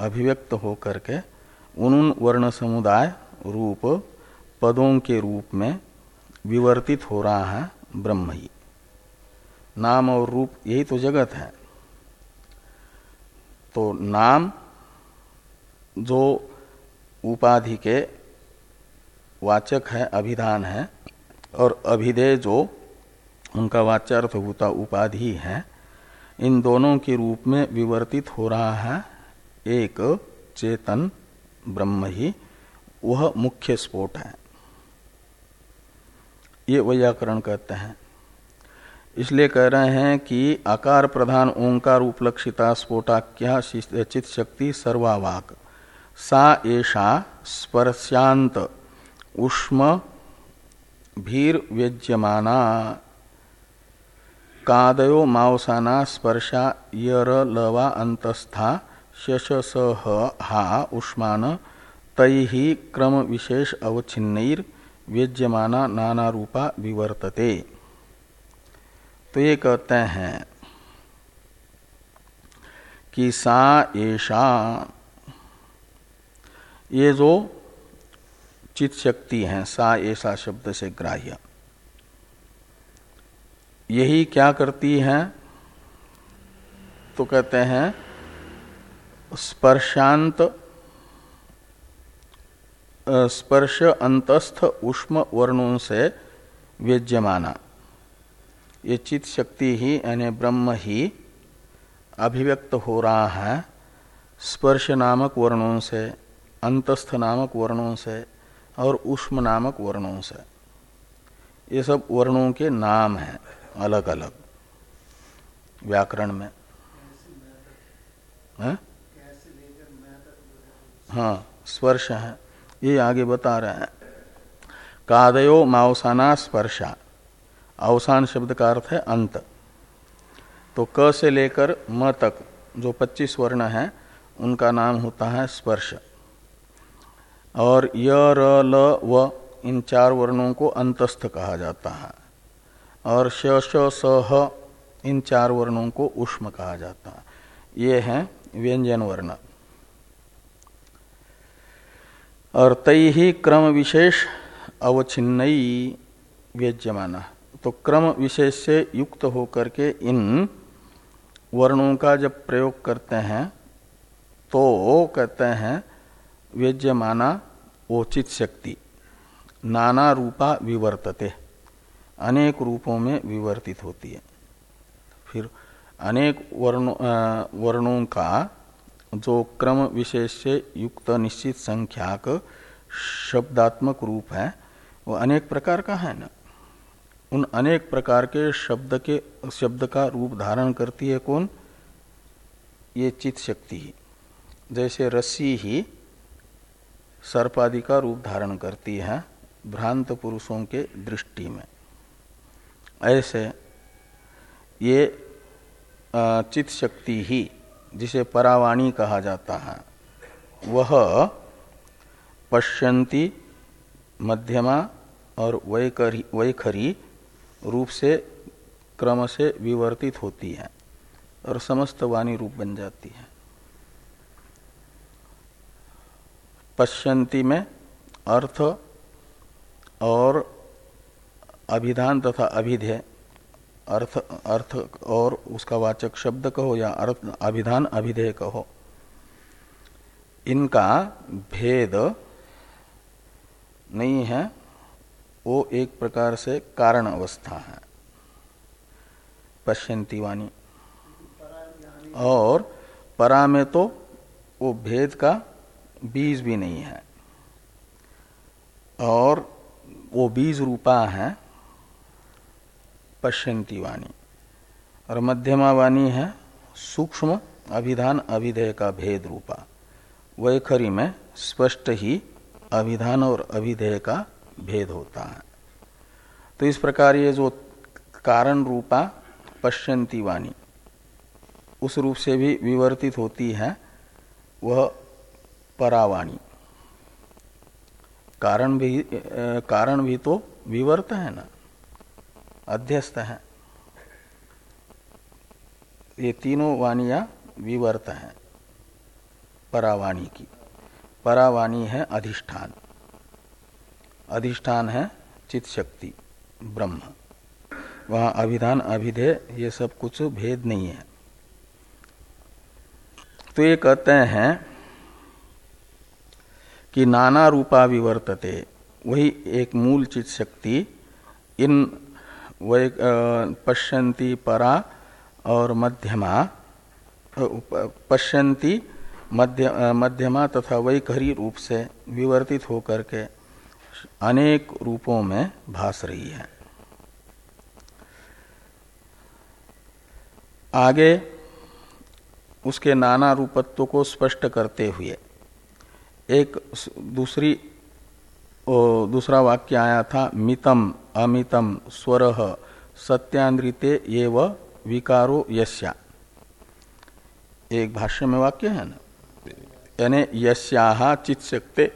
अभिव्यक्त होकर के उन वर्ण समुदाय रूप पदों के रूप में विवर्तित हो रहा है ब्रह्म ही। नाम और रूप यही तो जगत है। तो नाम जो उपाधि के वाचक है, अभिधान है, और अभिधेय जो उनका वाच्यार्थभूता उपाधि है, इन दोनों के रूप में विवर्तित हो रहा है एक चेतन ब्रह्म ही, वह मुख्य स्फोट है। ये वैयाकरण कहते हैं। इसलिए कह रहे हैं कि आकार प्रधान ओंकार उपलक्षिता स्फोटाख्या चित शक्ति सर्वावाक। सा एषा स्पर्शांत उष्म भीर व्यज्यमाना। कादयो मावसाना स्पर्शा यर लवा अंतस्था शश हा उष्मान तय क्रम विशेष अवच्छिन्न व्यज्यमाना नाना रूपा विवर्तते। तो ये कहते हैं कि सा ऐसा ये जो चित शक्ति है, सा ऐसा शब्द से ग्राह्य। यही क्या करती है? तो कहते हैं स्पर्शांत स्पर्श अंतस्थ उष्म वर्णों से व्यज्यमाना ये चित शक्ति ही, यानी ब्रह्म ही, अभिव्यक्त हो रहा है स्पर्श नामक वर्णों से, अंतस्थ नामक वर्णों से और उष्म नामक वर्णों से। ये सब वर्णों के नाम हैं अलग अलग व्याकरण में। है? हाँ स्पर्श है। ये आगे बता रहे हैं। कादयो मावसाना स्पर्शा। अवसान शब्द का अर्थ है अंत। तो क से लेकर म तक जो 25 वर्ण है, उनका नाम होता है स्पर्श। और य, र, ल, व, इन चार वर्णों को अंतस्थ कहा जाता है। और श श, स, ह, इन चार वर्णों को उष्म कहा जाता है। ये है व्यंजन वर्ण। और तई ही क्रम विशेष अवच्छिन्न व्यज्यमाना तो क्रम विशेष से युक्त होकर के इन वर्णों का जब प्रयोग करते हैं तो कहते हैं व्यज्यमाना ओचित शक्ति, नाना रूपा विवर्तते, अनेक रूपों में विवर्तित होती है। फिर अनेक वर्णों वर्णों का जो क्रम विशेष से युक्त निश्चित संख्याक शब्दात्मक रूप है, वो अनेक प्रकार का है ना? उन अनेक प्रकार के शब्द के, शब्द का रूप धारण करती है कौन? ये चित शक्ति ही। जैसे रस्सी ही सर्पादि का रूप धारण करती है भ्रांत पुरुषों के दृष्टि में। ऐसे ये चित शक्ति ही जिसे परावाणी कहा जाता है, वह पश्यंती, मध्यमा और वैखरी वैखरी रूप से क्रम से विवर्तित होती है और समस्त वाणी रूप बन जाती है। पश्यंती में अर्थ और अभिधान तथा अभिधेय अर्थ अर्थ और उसका वाचक शब्द कहो या अर्थ, अभिधान अभिधेय कहो। इनका भेद नहीं है, वो एक प्रकार से कारण अवस्था है। पश्यंती वाणी। और परा में तो वो भेद का बीज भी नहीं है। और वो बीज रूपा है पश्यंती वाणी। और मध्यमा वाणी है सूक्ष्म अभिधान अभिधेय का भेद रूपा। वैखरी में स्पष्ट ही अभिधान और अभिधेय का भेद होता है। तो इस प्रकार ये जो कारण रूपा पश्यंती वाणी, उस रूप से भी विवर्तित होती है, वह परावाणी। कारण भी कारण भी तो विवर्त है ना। अध्यस्त है। ये तीनों वाणिया विवर्त हैं, परावाणी की। परावाणी है अधिष्ठान। अधिष्ठान है चित शक्ति ब्रह्म। वहाँ अभिधान, अभिधेय, ये सब कुछ भेद नहीं है। तो ये कहते हैं कि नाना रूपा विवर्तते, वही एक मूल चित शक्ति इन वै पश्यंती परा और मध्यमा पश्यंती मध्य मध्यमा तथा वैखरी रूप से विवर्तित होकर के अनेक रूपों में भास रही है। आगे उसके नाना रूपत्व को स्पष्ट करते हुए एक दूसरी दूसरा वाक्य आया था, मितम, अमितम, स्वर सत्यान्द्रिते विकारो यस्या। एक भाष्य में वाक्य है ना? यानी यस्या चित शक्ति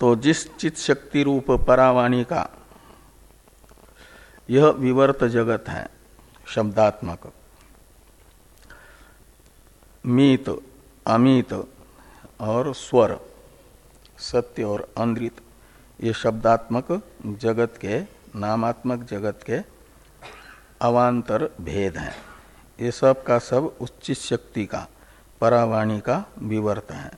तो जिस चित शक्ति रूप परावाणी का, यह विवर्त जगत है, शब्दात्मक। मीत, अमित और स्वर। सत्य और अंद्रित ये शब्दात्मक जगत के, नामात्मक जगत के अवान्तर भेद हैं। ये सब का सब उच्च शक्ति का, परावाणी का विवर्त है।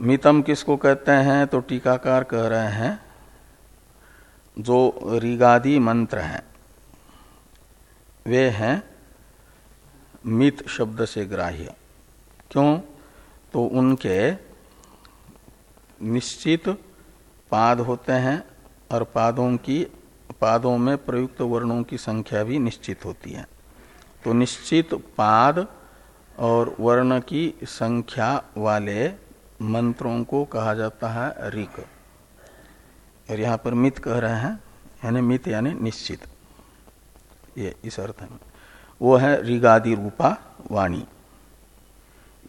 मितम किसको कहते हैं? तो टीकाकार कह रहे हैं, जो ऋगादि मंत्र हैं। वे हैं मित शब्द से ग्राह्य। क्यों? तो उनके निश्चित पाद होते हैं और पादों की, पादों में प्रयुक्त वर्णों की संख्या भी निश्चित होती है। तो निश्चित पाद और वर्ण की संख्या वाले मंत्रों को कहा जाता है ऋक। और यहाँ पर मित कह रहे हैं, यानी मित यानी निश्चित। ये इस अर्थ में। वो है ऋगादि रूपा वाणी।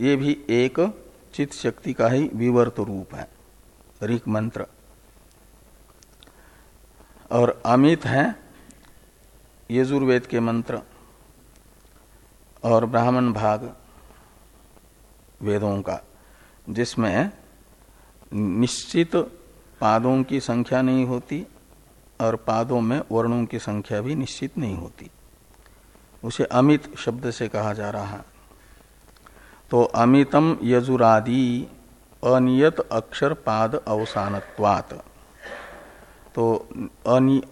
ये भी एक चित शक्ति का ही विवर्त रूप है, ऋक मंत्र। और अमित है यजुर्वेद के मंत्र और ब्राह्मण भाग वेदों का, जिसमें निश्चित पादों की संख्या नहीं होती और पादों में वर्णों की संख्या भी निश्चित नहीं होती। उसे अमित शब्द से कहा जा रहा है। तो अमितम यजुरादि अनियत अक्षर पाद अवसानत्वात। तो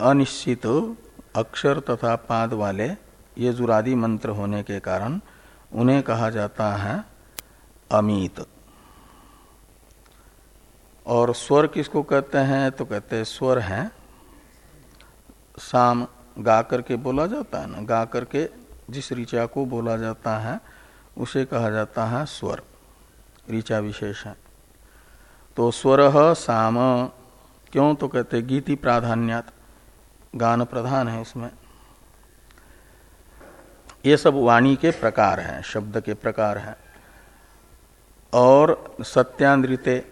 अनिश्चित अक्षर तथा पाद वाले यजुरादि मंत्र होने के कारण उन्हें कहा जाता है अमित। और स्वर किसको कहते हैं? तो कहते हैं स्वर है। शाम गा करके बोला जाता है ना? गा करके जिस ऋचा को बोला जाता है उसे कहा जाता है स्वर। ऋचा विशेष है तो स्वर साम। क्यों? तो कहते गीति प्राधान्यात। गान प्रधान है उसमें ये सब वाणी के प्रकार हैं, शब्द के प्रकार हैं। और सत्यांद्रिते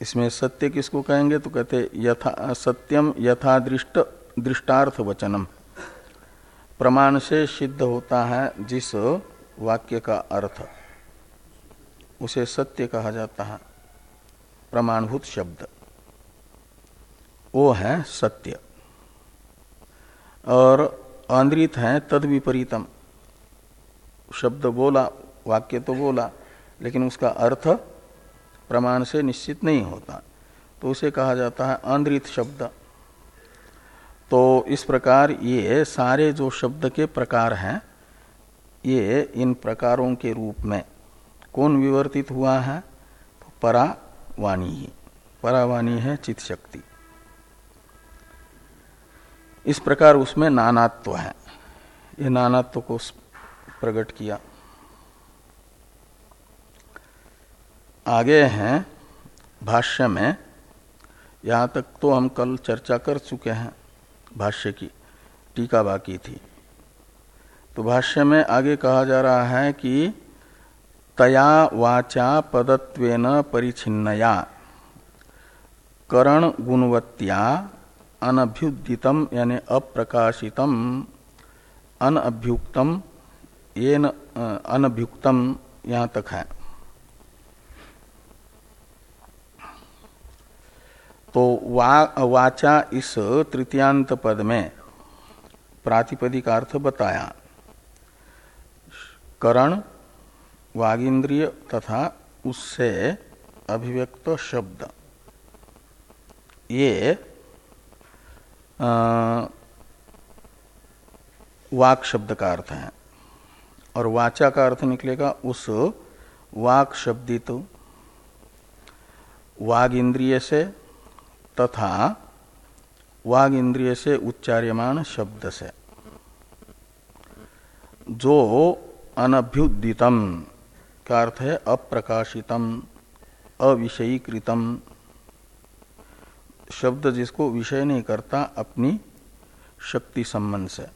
इसमें सत्य किसको कहेंगे? तो कहते यथा, सत्यम यथा दृष्ट दृष्टार्थ वचनम। प्रमाण से सिद्ध होता है जिस वाक्य का अर्थ। उसे सत्य कहा जाता है। प्रमाणभूत शब्द। वो है सत्य। और आंद्रित है तद विपरीतम। शब्द बोला, वाक्य तो बोला, लेकिन उसका अर्थ प्रमाण से निश्चित नहीं होता। तो उसे कहा जाता है आंद्रित शब्द। तो इस प्रकार ये सारे जो शब्द के प्रकार हैं ये इन प्रकारों के रूप में कौन विवर्तित हुआ है? तो परावाणी ही। परावाणी है चित शक्ति। इस प्रकार उसमें नानात्व है। ये नानात्व को प्रकट किया। आगे हैं भाष्य में, यहाँ तक तो हम कल चर्चा कर चुके हैं। भाष्य की टीका बाकी थी। तो भाष्य में आगे कहा जा रहा है कि तया वाचा पदत्वेन परिचिन्नया करण गुणवत्या अनभ्युदितम यानी अप्रकाशितम, अनभ्युक्तम ये अनभ्युक्तम यहाँ तक है। तो वा, वाचा इस तृतीयांत पद में प्रातिपदिक अर्थ बताया। करण वागिंद्रिय तथा उससे अभिव्यक्त शब्द। ये वाक शब्द का अर्थ है। और वाचा का अर्थ निकलेगा उस वाक शब्दित वाग इंद्रिय से तथा वाग इंद्रिय से उच्चार्यमान शब्द से। जो अनभ्युदितम, का अर्थ है अप्रकाशितम, अविषयीकृतम। शब्द जिसको विषय नहीं करता, अपनी शक्ति संबंध से।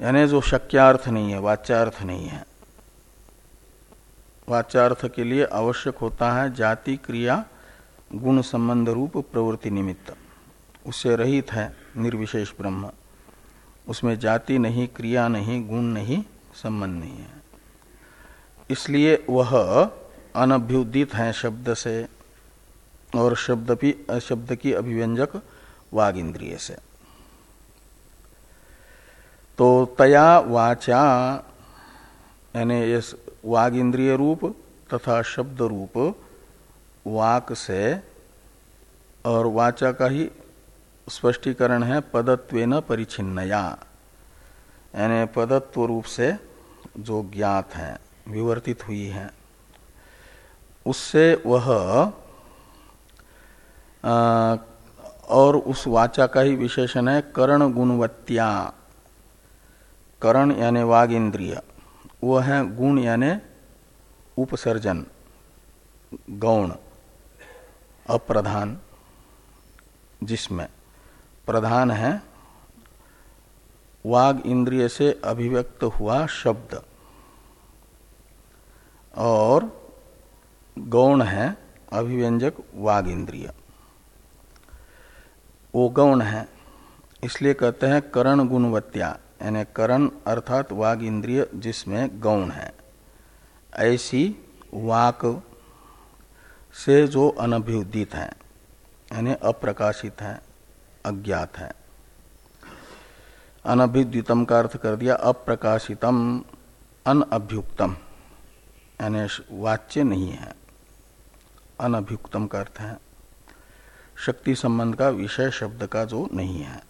यानी जो शक्यार्थ नहीं है, वाच्यार्थ नहीं है। वाचार्थ के लिए आवश्यक होता है जाति, क्रिया, गुण संबंध रूप प्रवृत्ति निमित्त। उससे रहित है निर्विशेष ब्रह्म। उसमें जाति नहीं, क्रिया नहीं, गुण नहीं, संबंध नहीं है। इसलिए वह अनभ्युदित है शब्द से, और शब्द भी, शब्द की अभिव्यंजक वाग इंद्रिय से। तो तया वाचा, यानी ये वाग इंद्रिय रूप तथा शब्द रूप, वाक से, और वाचा का ही स्पष्टीकरण है पदत्वेन परिचिन्नया यानी पदत्व रूप से जो ज्ञात है विवर्तित हुई है उससे वह आ, और उस वाचा का ही विशेषण है करण गुणवत्या। करण यानी वाग इंद्रिय वह है गुण यानि उपसर्जन गौण अप्रधान जिसमें प्रधान है। वाग इंद्रिय से अभिव्यक्त हुआ शब्द। और गौण है, अभिव्यंजक वाग इंद्रिय। वो गौण है, इसलिए कहते हैं करण गुणवत्या, यानी करण अर्थात वाग इंद्रिय जिसमें गौण है। ऐसी वाक से जो अनभिउदित है, यानी अप्रकाशित है। अज्ञात है। अनभिद्युतम का अर्थ कर दिया, अप्रकाशितम, अनअभ्युक्तम। यानी वाच्य नहीं है। अनभियुक्तम का अर्थ है। शक्ति संबंध का विषय शब्द का जो नहीं है।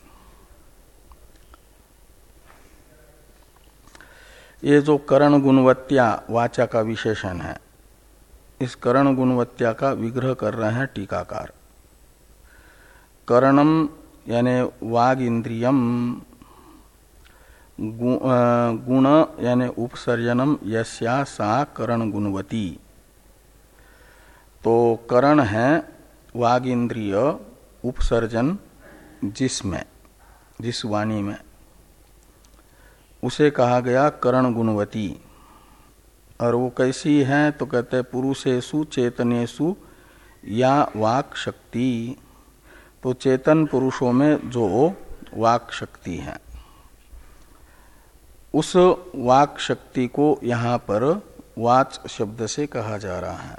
ये जो करण गुणवत्या वाचा का विशेषण है, इस करण गुणवत्या का विग्रह कर रहे हैं टीकाकार। करणम यानी वाग इंद्रियम गुण यानी उपसर्जनम यस्या सा करण गुणवती। तो करण है वाग इंद्रिय, उपसर्जन जिसमें, जिस वाणी में। उसे कहा गया करण गुणवती। और वो कैसी है तो कहते पुरुषेशु चेतनेशु या वाक शक्ति। तो चेतन पुरुषों में जो वाक शक्ति है, उस वाक शक्ति को यहाँ पर वाच शब्द से कहा जा रहा है।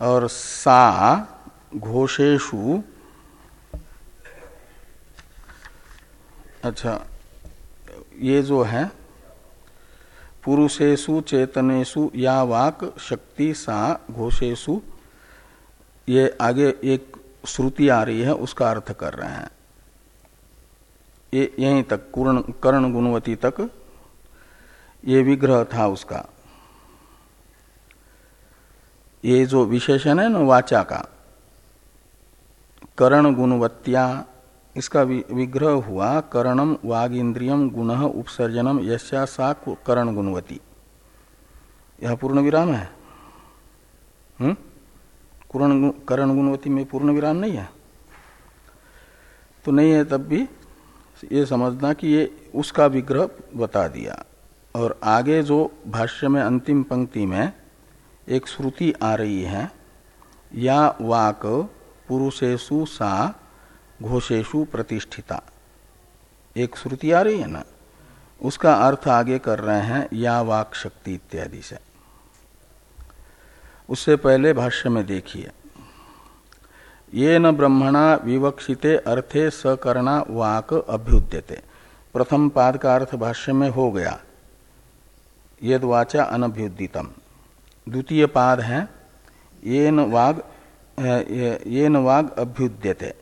और सा घोषेशु अच्छा ये जो है पुरुषेशु चेतनेशु या वाक शक्ति सा घोषेशु ये आगे एक श्रुति आ रही है, उसका अर्थ कर रहे हैं। ये यहीं तक, कर्ण गुणवती तक, ये विग्रह था उसका। ये जो विशेषण है ना, वाचा का, करण गुणवत्या, इसका विग्रह हुआ, करणम वाग इंद्रियम गुण उपसर्जनम यशा सा करण गुणवती। यह पूर्ण विराम है? हम्म? करण गुणवती में पूर्ण विराम नहीं है। तो नहीं है तब भी ये समझना कि ये उसका विग्रह बता दिया। और आगे जो भाष्य में अंतिम पंक्ति में एक श्रुति आ रही है, या वाक पुरुषेशु सा घोषेशु प्रतिष्ठिता। एक श्रुति आ रही है ना? उसका अर्थ आगे कर रहे हैं, या वाक शक्ति इत्यादि से। उससे पहले भाष्य में देखिए। ये न ब्रह्मणा विवक्षिते अर्थे सकरणा वाक अभ्युद्यते। प्रथम पाद का अर्थ भाष्य में हो गया। यद वाचा अनभ्युदितम। द्वितीय पाद है ये न वाग ये न वाग अभ्युद्यते।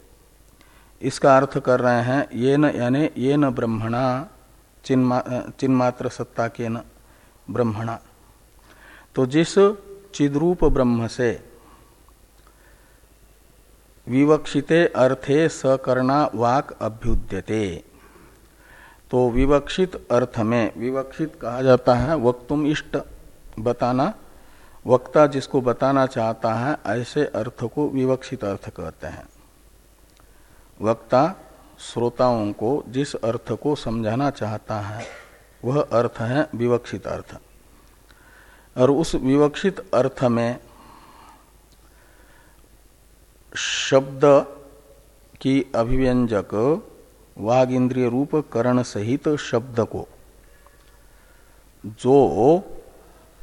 इसका अर्थ कर रहे हैं, यानी ये न ब्रह्मणा चिन्मात्र सत्ता के न ब्रह्मणा। तो जिस चिद्रूप ब्रह्म से। विवक्षिते अर्थे सकर्णा वाक अभ्युद्यते। तो विवक्षित अर्थ में, विवक्षित कहा जाता है, वक्तुम इष्ट बताना। वक्ता जिसको बताना चाहता है, ऐसे अर्थ को विवक्षित अर्थ कहते हैं। वक्ता श्रोताओं को जिस अर्थ को समझाना चाहता है, वह अर्थ है विवक्षित अर्थ। और उस विवक्षित अर्थ में शब्द की अभिव्यंजक वाग इंद्रिय रूप करण सहित शब्द को जो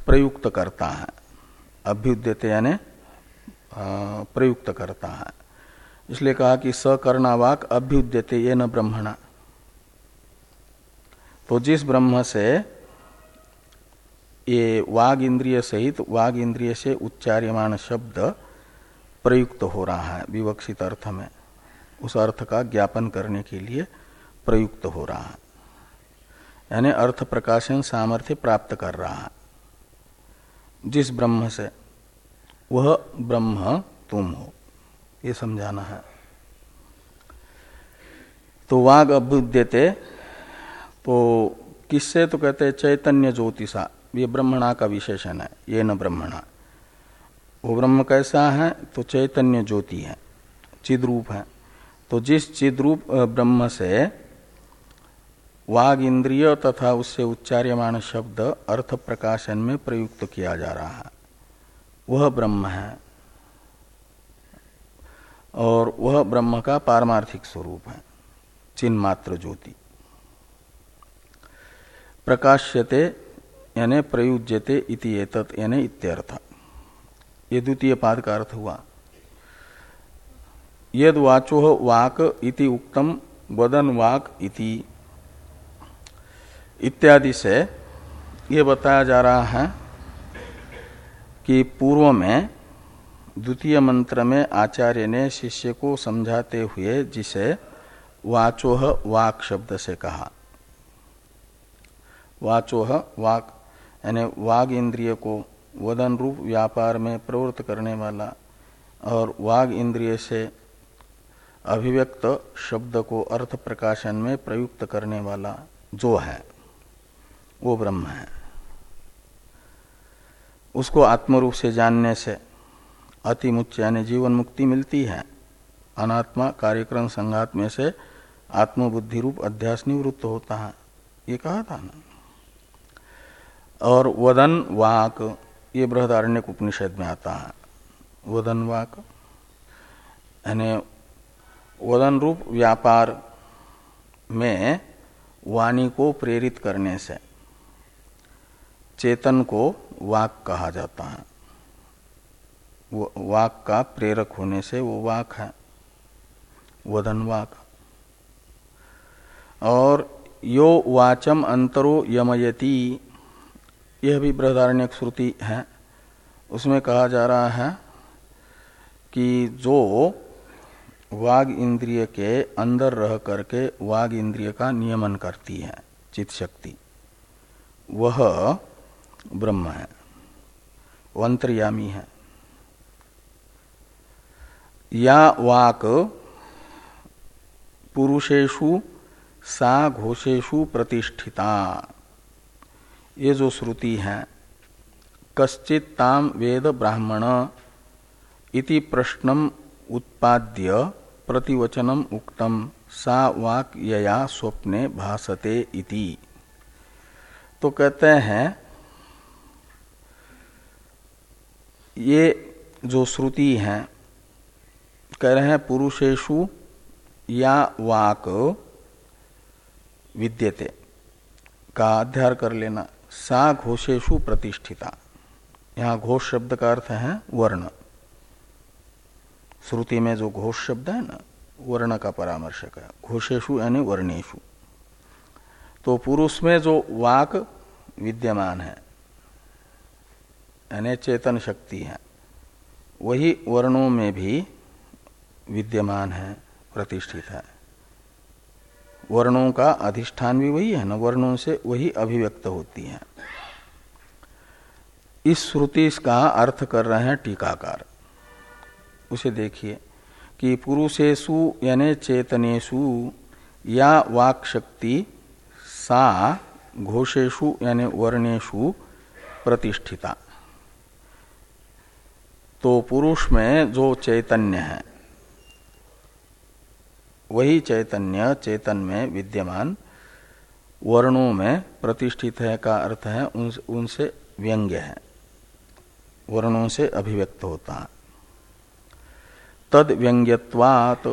प्रयुक्त करता है अभ्युद्यते यानी प्रयुक्त करता है। इसलिए कहा कि सकर्णावाक अभ्युद्यते ये न ब्रह्मणा। तो जिस ब्रह्म से ये वाग इंद्रिय सहित वाग इंद्रिय से उच्चार्यमान शब्द प्रयुक्त हो रहा है, विवक्षित अर्थ में। उस अर्थ का ज्ञापन करने के लिए प्रयुक्त हो रहा है। यानी अर्थ प्रकाशन सामर्थ्य प्राप्त कर रहा है। जिस ब्रह्म से, वह ब्रह्म तुम हो। ये समझाना है। तो वाग अभ्युद्यते तो किससे? तो कहते हैं चैतन्य ज्योतिषा। ये ब्रह्मणा का विशेषण है, ये न ब्रह्मणा। वो ब्रह्म कैसा है तो चैतन्य ज्योति है, चिद्रूप है। तो जिस चिद्रूप ब्रह्म से वाग इंद्रिय तथा उससे उच्चार्यमान शब्द अर्थ प्रकाशन में प्रयुक्त किया जा रहा है, वह ब्रह्म है। और वह ब्रह्म का पारमार्थिक स्वरूप है, चिन्मात्र ज्योति। प्रकाश्यते यानी प्रयुज्यते इति यानी इत्यर्थ। ये द्वितीय पाद का अर्थ हुआ। यद वाचो वाक इति उक्तम, वदन वाक इति। इत्यादि से ये बताया जा रहा है कि पूर्व में, द्वितीय मंत्र में आचार्य ने शिष्य को समझाते हुए जिसे वाचोह वाक शब्द से कहा। वाचोह वाक यानी वाग इंद्रिय को वदन रूप व्यापार में प्रवृत्त करने वाला और वाग इंद्रिय से अभिव्यक्त शब्द को अर्थ प्रकाशन में प्रयुक्त करने वाला जो है, वो ब्रह्म है। उसको आत्मरूप से जानने से अतिमुच्च यानी जीवन मुक्ति मिलती है। अनात्मा कार्यक्रम संघात में से आत्मबुद्धि रूप अध्यास निवृत्त होता है। ये कहा था ना? और वदन वाक, ये बृहदारण्य उपनिषद में आता है। वदन वाक, यानी वदन रूप व्यापार में वाणी को प्रेरित करने से चेतन को वाक कहा जाता है। वो वाक का प्रेरक होने से वो वाक है, वदन वाक। और यो वाचम अंतरो यमयती यह भी बृहदारण्य श्रुति है। उसमें कहा जा रहा है कि जो वाग इंद्रिय के अंदर रह करके वाग इंद्रिय का नियमन करती है, चित शक्ति, वह ब्रह्म है वंतरयामी है। या वाक पुरुषेशु सा घोषेशु प्रतिष्ठिता। ये जो श्रुति है, कश्चित ताम वेद ब्राह्मण इति प्रश्नम उत्पाद्य प्रतिवचनम उक्तम, सा वाक यया स्वप्ने भासते इति। तो कहते हैं, ये जो श्रुति है, कह रहे हैं पुरुषेशु या वाक विद्यते। का अध्यार कर लेना। सा घोषेशु प्रतिष्ठिता। यहाँ घोष शब्द का अर्थ है वर्ण। श्रुति में जो घोष शब्द है ना, वर्ण का परामर्शक है। घोषेशु यानी वर्णेशु तो पुरुष में जो वाक विद्यमान है, यानी चेतन शक्ति है, वही वर्णों में भी विद्यमान है, प्रतिष्ठित है। वर्णों का अधिष्ठान भी वही है ना? वर्णों से वही अभिव्यक्त होती है। इस श्रुति का अर्थ कर रहे हैं टीकाकार। उसे देखिए कि पुरुषेशु यानी चेतनेशु या वाक शक्ति सा घोषेशु यानी वर्णेशु प्रतिष्ठिता। तो पुरुष में जो चैतन्य है वही चैतन्य चेतन में विद्यमान वर्णों में प्रतिष्ठित है का अर्थ है उन, उनसे व्यंग्य है। वर्णों से अभिव्यक्त होता है। तद व्यंग्यवात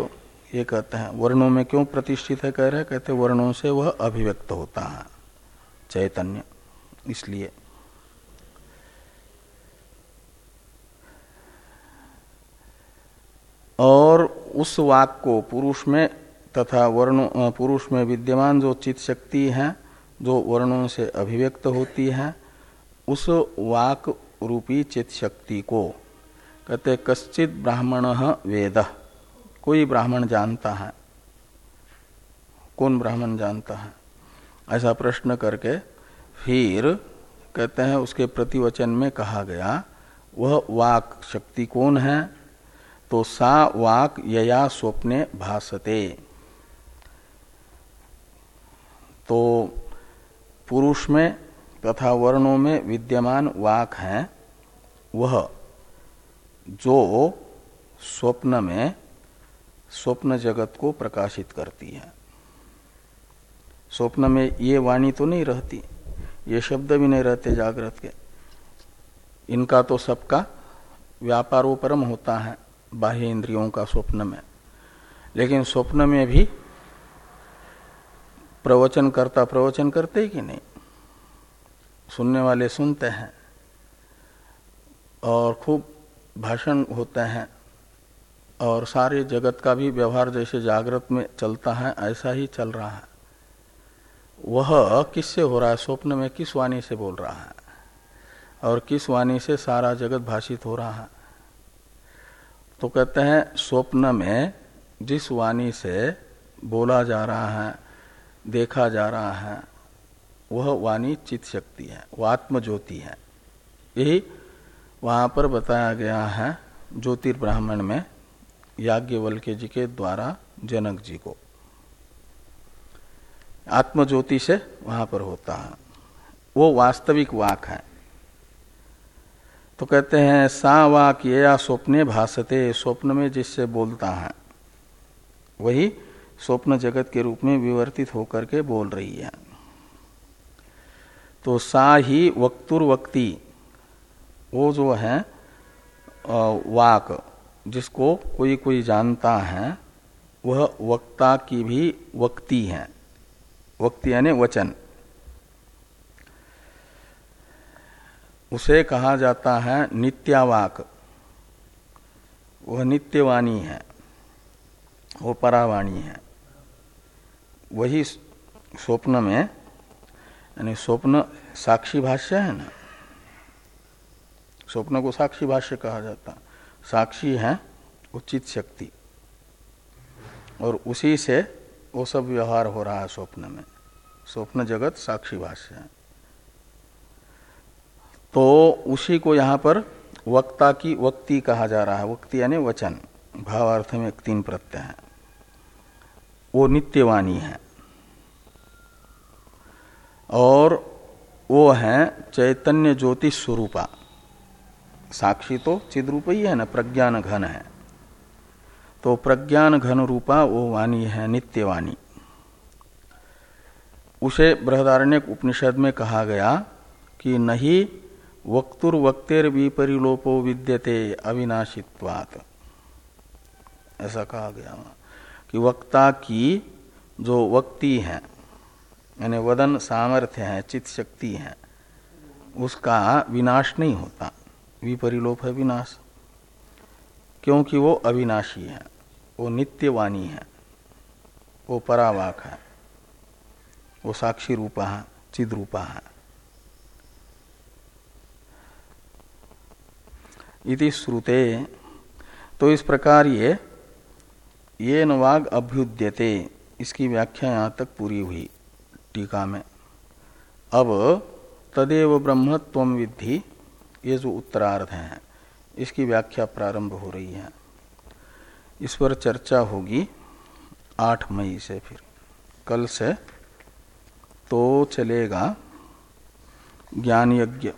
ये कहते हैं वर्णों में क्यों प्रतिष्ठित है कह रहे कहते वर्णों से वह अभिव्यक्त होता है। चैतन्य इसलिए। और उस वाक को पुरुष में तथा वर्ण पुरुष में विद्यमान जो चित शक्ति है, जो वर्णों से अभिव्यक्त होती है, उस वाक रूपी चित शक्ति को। कहते कश्चित ब्राह्मण वेद। कोई ब्राह्मण जानता है? कौन ब्राह्मण जानता है? ऐसा प्रश्न करके फिर कहते हैं, उसके प्रतिवचन में कहा गया, वह वाक शक्ति कौन है? तो सा वाक यया स्वप्ने भासते। तो पुरुष में तथा वर्णों में विद्यमान वाक है, वह जो स्वप्न में स्वप्न जगत को प्रकाशित करती है। स्वप्न में ये वाणी तो नहीं रहती, ये शब्द भी नहीं रहते जागृत के। इनका तो सबका व्यापारोपरम होता है। बाह्य इंद्रियों का स्वप्न में। लेकिन स्वप्न में भी प्रवचन करता प्रवचन करते कि नहीं? सुनने वाले सुनते हैं और खूब भाषण होते हैं और सारे जगत का भी व्यवहार जैसे जागृत में चलता है, ऐसा ही चल रहा है। वह किससे हो रहा है? स्वप्न में किस वाणी से बोल रहा है? और किस वाणी से सारा जगत भाषित हो रहा है? तो कहते हैं, स्वप्न में जिस वाणी से बोला जा रहा है, देखा जा रहा है, वह वाणी चित शक्ति है, वह आत्म ज्योति है। यही वहाँ पर बताया गया है ज्योतिर्ब्राह्मण में याज्ञवल्क्य जी के द्वारा जनक जी को। आत्मज्योति से वहाँ पर होता है। वो वास्तविक वाक है। तो कहते हैं सा वाक या स्वप्ने भासते, स्वप्न में जिससे बोलता है, वही स्वप्न जगत के रूप में विवर्तित होकर के बोल रही है। तो सा ही वक्तुर्वक्ति वो जो है वाक, जिसको कोई कोई जानता है, वह वक्ता की भी वक्ति है। वक्ति यानी वचन। उसे कहा जाता है नित्यावाक। वह नित्यवाणी है। वो परावाणी है। वही स्वप्न में, यानी स्वप्न साक्षी भाष्य है ना? स्वप्न को साक्षी भाष्य कहा जाता। साक्षी है उचित शक्ति। और उसी से वो सब व्यवहार हो रहा है स्वप्न में। स्वप्न जगत साक्षी भाष्य है। तो उसी को यहाँ पर वक्ता की वक्ति कहा जा रहा है। वक्ति यानी वचन। भावार्थ में तीन प्रत्यय है। वो नित्यवाणी है। और वो है चैतन्य ज्योति स्वरूपा। साक्षी तो चिद्रूप ही है ना, प्रज्ञान घन है। तो प्रज्ञान घन रूपा वो वाणी है, नित्यवाणी। उसे बृहदारण्य उपनिषद में कहा गया कि नहीं वक्तुर्वक्तेर विपरिलोपो विद्यते अविनाशित्वात। ऐसा कहा गया कि वक्ता की जो वक्ति है, यानी वदन सामर्थ्य है चित शक्ति है, उसका विनाश नहीं होता। विपरिलोप है विनाश। क्योंकि वो अविनाशी है, वो नित्यवाणी है, वो परावाक है, वो साक्षी रूपा है, चिद रूपा है। इति श्रुते। तो इस प्रकार ये ये नवाग अभ्युद्यते। इसकी व्याख्या यहाँ तक पूरी हुई, टीका में। अब, तदेव ब्रह्म तम विद्धि, ये जो उत्तरार्ध है, इसकी व्याख्या प्रारंभ हो रही है। इस पर चर्चा होगी, आठ मई से फिर। कल से तो चलेगा ज्ञान यज्ञ